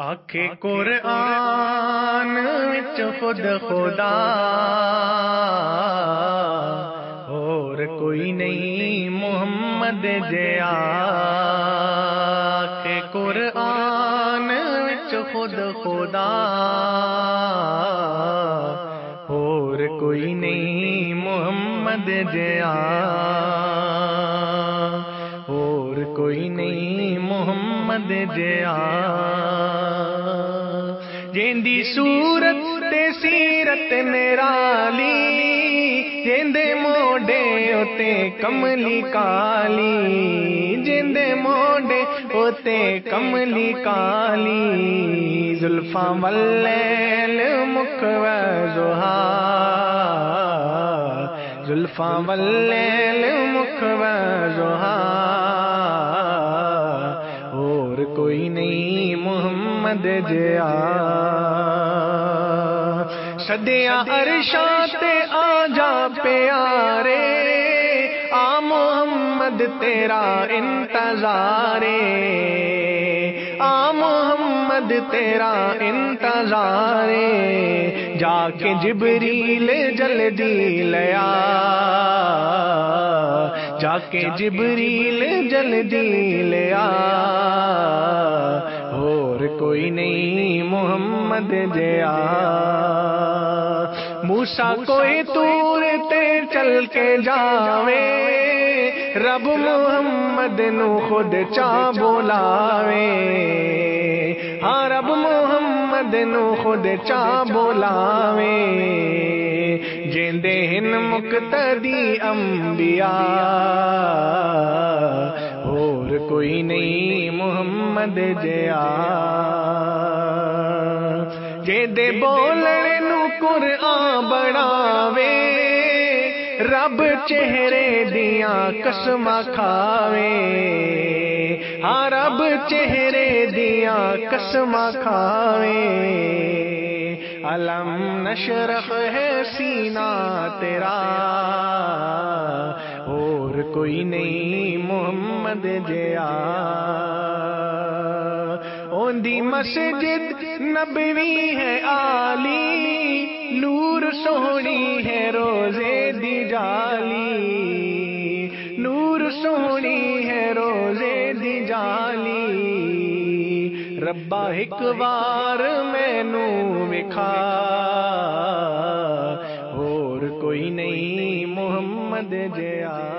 آخ قرآن وچ خود خدا اور کوئی نہیں محمد جیا آخ قرآن وچ خود خدا اور کوئی نہیں محمد جیا کوئی نہیں محمد جیا۔ جیندی صورت تے سیرت نرالی، جیندے موڈے ہوتے کملی کالی۔ جیندے موڈے ہوتے کملی کالی۔ زلفاں واللیل مکھ زہا۔ زلفاں واللیل مکھ زہا۔ محمد جیا۔ سدیا عرشاں تے آ جا پیارے، آ محمد تیرا انتظار۔ آ محمد تیرا انتظار۔ جا کے جبریل جلدی لیا جا کے جبریل جلدی لیا کوئی نہیں محمد جیا۔ موسا کوئی تور تے چل کے جاوے۔ رب محمد نو خود چا بولاوے ہاں رب محمد نو خود چا بولاوے جیندے ہن مقتدی انبیاء۔ اور کوئی نہیں محمد جیا جیندے بولنے نو قرآن بڑھاوے رب چہرے دیاں قسم کھاوے ہاں رب چہرے دیاں قسم کھاوے علم نشرح ہے سینہ تیرا کوئی نہیں محمد جیا۔ دی مسجد نبوی ہے آلی نور سونی ہے روزے دی جالی۔ نور سونی ہے روزے دی جالی۔ ربا، ایک بار مینو وکھا۔ اور کوئی نہیں محمد جیا۔